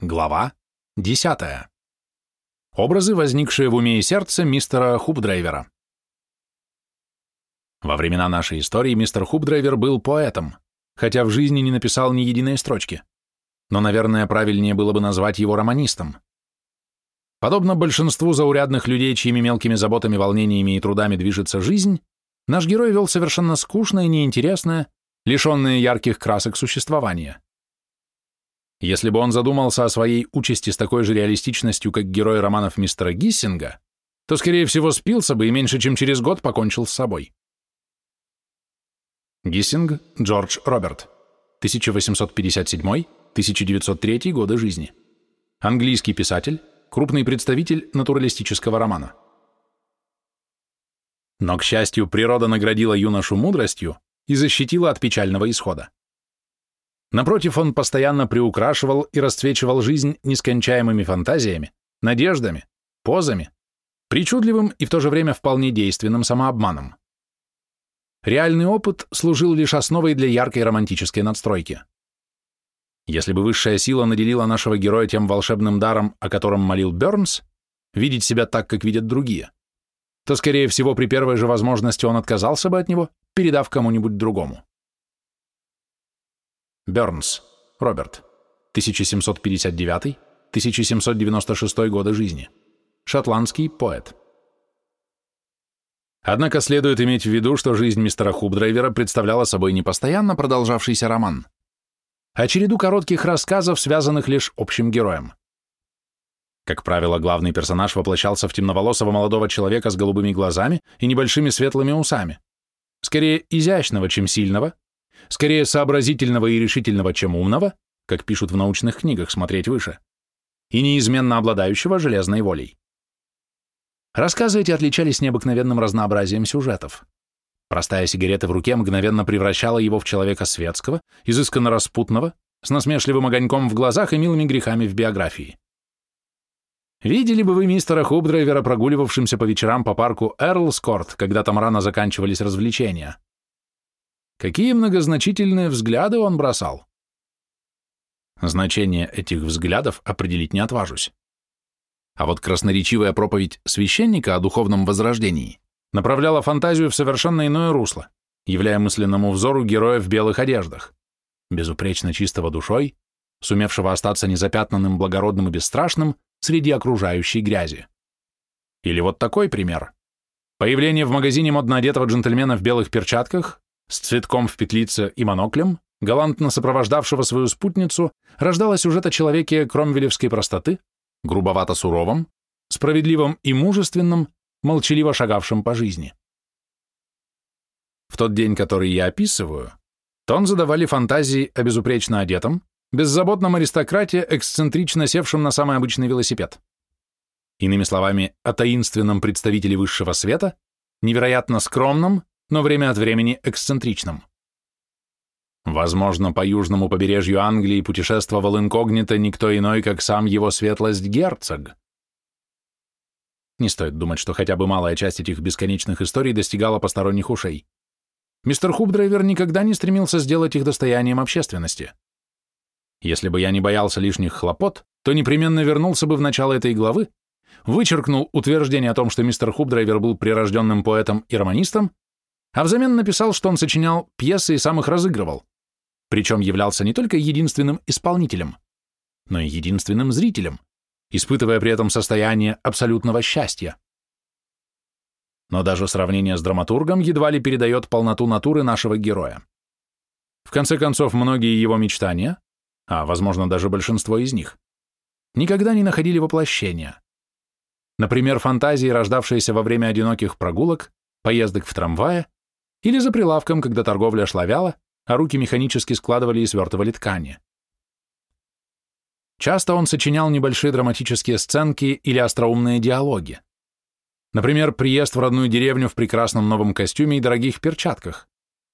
Глава 10. Образы, возникшие в уме и сердце мистера Хупдрайвера. Во времена нашей истории мистер Хупдрайвер был поэтом, хотя в жизни не написал ни единой строчки. Но, наверное, правильнее было бы назвать его романистом. Подобно большинству заурядных людей, чьими мелкими заботами, волнениями и трудами движется жизнь, наш герой вел совершенно скучное, неинтересное, лишенное ярких красок существование. Если бы он задумался о своей участи с такой же реалистичностью, как герой романов мистера Гиссинга, то, скорее всего, спился бы и меньше чем через год покончил с собой. Гиссинг Джордж Роберт, 1857-1903 годы жизни. Английский писатель, крупный представитель натуралистического романа. Но, к счастью, природа наградила юношу мудростью и защитила от печального исхода. Напротив, он постоянно приукрашивал и расцвечивал жизнь нескончаемыми фантазиями, надеждами, позами, причудливым и в то же время вполне действенным самообманом. Реальный опыт служил лишь основой для яркой романтической надстройки. Если бы высшая сила наделила нашего героя тем волшебным даром, о котором молил Бёрнс, видеть себя так, как видят другие, то, скорее всего, при первой же возможности он отказался бы от него, передав кому-нибудь другому. Бёрнс, Роберт, 1759-1796 годы жизни. Шотландский поэт. Однако следует иметь в виду, что жизнь мистера Хубдрайвера представляла собой не постоянно продолжавшийся роман, а череду коротких рассказов, связанных лишь общим героем. Как правило, главный персонаж воплощался в темноволосого молодого человека с голубыми глазами и небольшими светлыми усами, скорее изящного, чем сильного, скорее сообразительного и решительного, чем умного, как пишут в научных книгах смотреть выше, и неизменно обладающего железной волей. Рассказы эти отличались необыкновенным разнообразием сюжетов. Простая сигарета в руке мгновенно превращала его в человека светского, изысканно распутного, с насмешливым огоньком в глазах и милыми грехами в биографии. Видели бы вы мистера Хубдрайвера, прогуливавшимся по вечерам по парку Эрлскорт, когда там рано заканчивались развлечения? Какие многозначительные взгляды он бросал? Значение этих взглядов определить не отважусь. А вот красноречивая проповедь священника о духовном возрождении направляла фантазию в совершенно иное русло, являя мысленному взору героя в белых одеждах, безупречно чистого душой, сумевшего остаться незапятнанным, благородным и бесстрашным среди окружающей грязи. Или вот такой пример. Появление в магазине модно одетого джентльмена в белых перчатках с цветком в петлице и моноклем, галантно сопровождавшего свою спутницу, рождала сюжет о человеке кромвелевской простоты, грубовато суровом, справедливом и мужественном, молчаливо шагавшем по жизни. В тот день, который я описываю, тон задавали фантазии о безупречно одетом, беззаботном аристократе, эксцентрично севшем на самый обычный велосипед. Иными словами, о таинственном представителе высшего света, невероятно скромном, но время от времени эксцентричным. Возможно, по южному побережью Англии путешествовал инкогнито никто иной, как сам его светлость герцог. Не стоит думать, что хотя бы малая часть этих бесконечных историй достигала посторонних ушей. Мистер Хубдрайвер никогда не стремился сделать их достоянием общественности. Если бы я не боялся лишних хлопот, то непременно вернулся бы в начало этой главы, вычеркнул утверждение о том, что мистер Хубдрайвер был прирожденным поэтом и романистом, а взамен написал, что он сочинял пьесы и сам их разыгрывал, причем являлся не только единственным исполнителем, но и единственным зрителем, испытывая при этом состояние абсолютного счастья. Но даже сравнение с драматургом едва ли передает полноту натуры нашего героя. В конце концов, многие его мечтания, а, возможно, даже большинство из них, никогда не находили воплощения. Например, фантазии, рождавшиеся во время одиноких прогулок, поездок в трамвае или за прилавком, когда торговля шла вяло, а руки механически складывали и свертывали ткани. Часто он сочинял небольшие драматические сценки или остроумные диалоги. Например, приезд в родную деревню в прекрасном новом костюме и дорогих перчатках,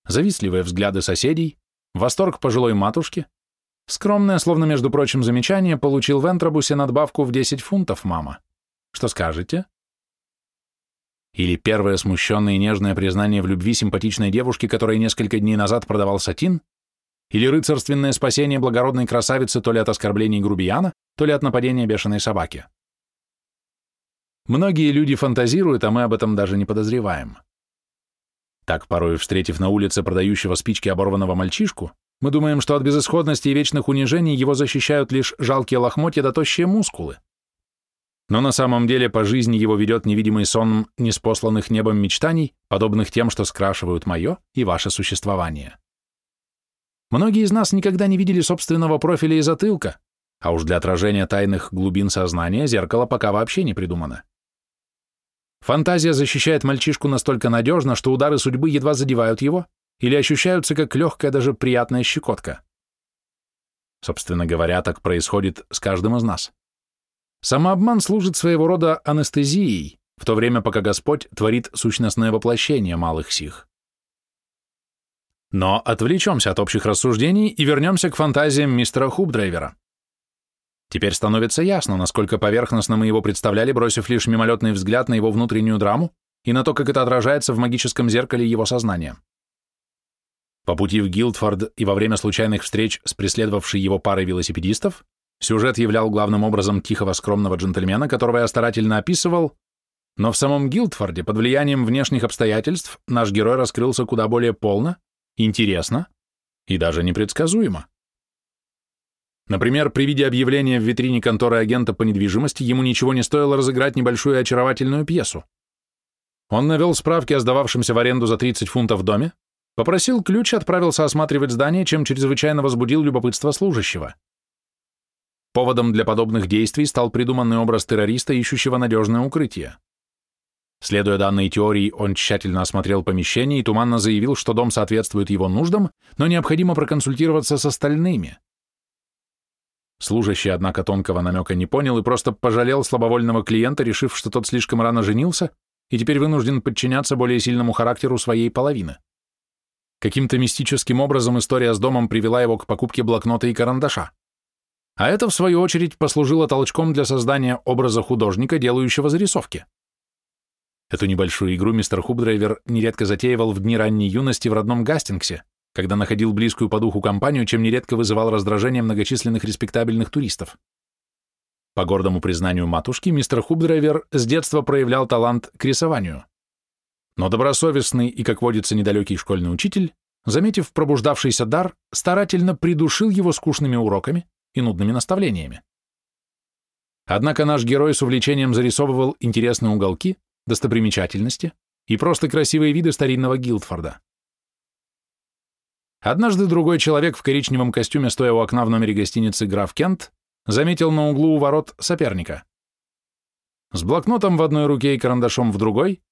завистливые взгляды соседей, восторг пожилой матушки, скромное, словно между прочим, замечание получил в Энтробусе надбавку в 10 фунтов, мама. Что скажете? Или первое смущенное и нежное признание в любви симпатичной девушки, которой несколько дней назад продавал сатин, или рыцарственное спасение благородной красавицы то ли от оскорблений грубияна, то ли от нападения бешеной собаки. Многие люди фантазируют, а мы об этом даже не подозреваем. Так, порой встретив на улице продающего спички оборванного мальчишку, мы думаем, что от безысходности и вечных унижений его защищают лишь жалкие лохмотья да тощие мускулы. Но на самом деле по жизни его ведет невидимый сон неспосланных небом мечтаний, подобных тем, что скрашивают мое и ваше существование. Многие из нас никогда не видели собственного профиля и затылка, а уж для отражения тайных глубин сознания зеркало пока вообще не придумано. Фантазия защищает мальчишку настолько надежно, что удары судьбы едва задевают его или ощущаются как легкая, даже приятная щекотка. Собственно говоря, так происходит с каждым из нас. Самообман служит своего рода анестезией, в то время пока Господь творит сущностное воплощение малых сих. Но отвлечемся от общих рассуждений и вернемся к фантазиям мистера Хубдрайвера. Теперь становится ясно, насколько поверхностно мы его представляли, бросив лишь мимолетный взгляд на его внутреннюю драму и на то, как это отражается в магическом зеркале его сознания. По пути в Гилдфорд и во время случайных встреч с преследовавшей его парой велосипедистов, сюжет являл главным образом тихого скромного джентльмена, которого я старательно описывал, но в самом Гилдфорде под влиянием внешних обстоятельств наш герой раскрылся куда более полно, интересно и даже непредсказуемо. Например, при виде объявления в витрине конторы агента по недвижимости ему ничего не стоило разыграть небольшую очаровательную пьесу. Он навел справки о сдававшемся в аренду за 30 фунтов доме, попросил ключ отправился осматривать здание, чем чрезвычайно возбудил любопытство служащего. Поводом для подобных действий стал придуманный образ террориста, ищущего надежное укрытие. Следуя данной теории, он тщательно осмотрел помещение и туманно заявил, что дом соответствует его нуждам, но необходимо проконсультироваться с остальными. Служащий, однако, тонкого намека не понял и просто пожалел слабовольного клиента, решив, что тот слишком рано женился и теперь вынужден подчиняться более сильному характеру своей половины. Каким-то мистическим образом история с домом привела его к покупке блокнота и карандаша. А это, в свою очередь, послужило толчком для создания образа художника, делающего зарисовки. Эту небольшую игру мистер Хубдрайвер нередко затеивал в дни ранней юности в родном Гастингсе, когда находил близкую по духу компанию, чем нередко вызывал раздражение многочисленных респектабельных туристов. По гордому признанию матушки, мистер Хубдрайвер с детства проявлял талант к рисованию. Но добросовестный и, как водится, недалекий школьный учитель, заметив пробуждавшийся дар, старательно придушил его скучными уроками и нудными наставлениями. Однако наш герой с увлечением зарисовывал интересные уголки, достопримечательности и просто красивые виды старинного Гилдфорда. Однажды другой человек в коричневом костюме, стоя у окна в номере гостиницы «Граф Кент», заметил на углу у ворот соперника. С блокнотом в одной руке и карандашом в другой,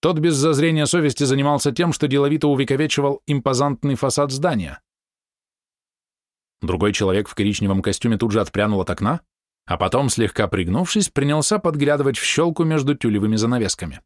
тот без зазрения совести занимался тем, что деловито увековечивал импозантный фасад здания. Другой человек в коричневом костюме тут же отпрянул от окна, а потом, слегка пригнувшись, принялся подглядывать в щелку между тюлевыми занавесками.